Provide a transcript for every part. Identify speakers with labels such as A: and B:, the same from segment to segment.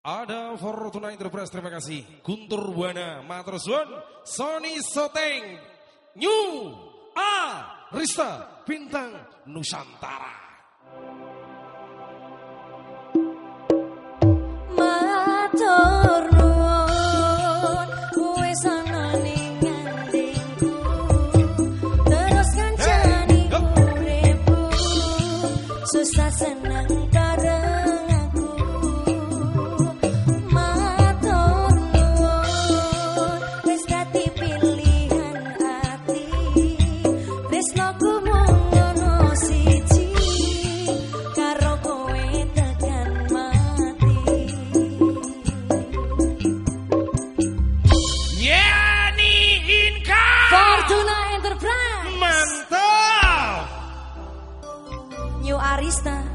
A: Ada Fortuna Enterprise, terima kasih. Guntur Buana, Matur Sony Soteng, New A, Rista, Bintang Nusantara.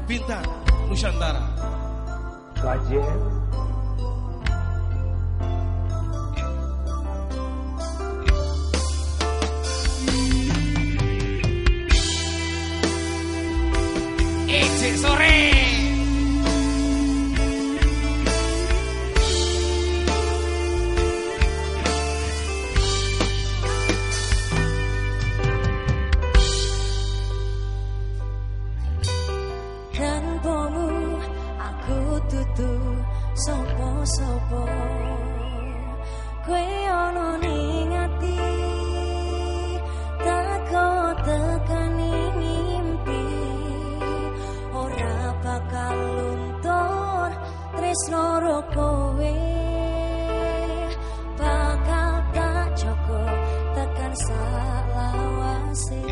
A: Bintang Nusantara.
B: Kajen
A: Ejek sore
C: tutu sopo sopo kue ono ning ati tak tekani mimpi. Ora bakal luntur tresno kowe bakal tak joko tekan salawase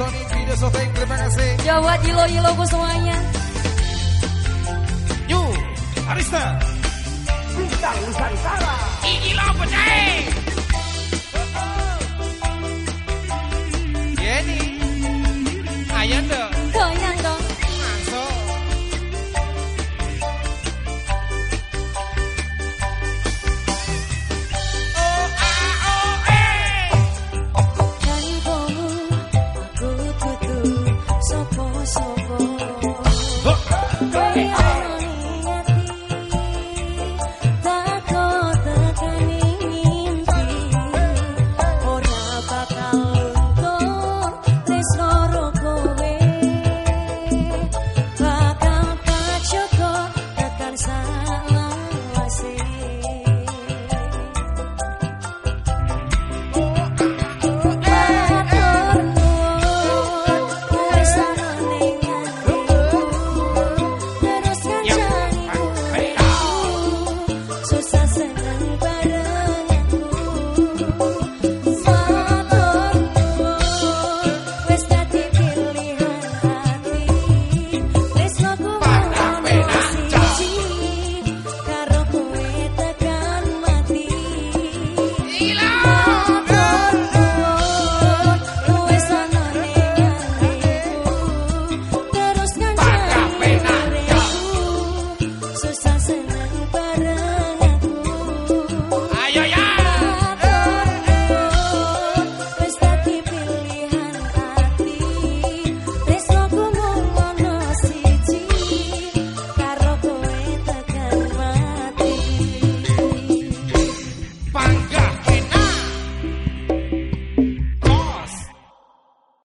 A: Sony Video Soteng, terima kasih.
C: Jawa Yilo Yilo semuanya.
A: Yu, Arista.
B: Bintang Nusantara.
A: Iki lo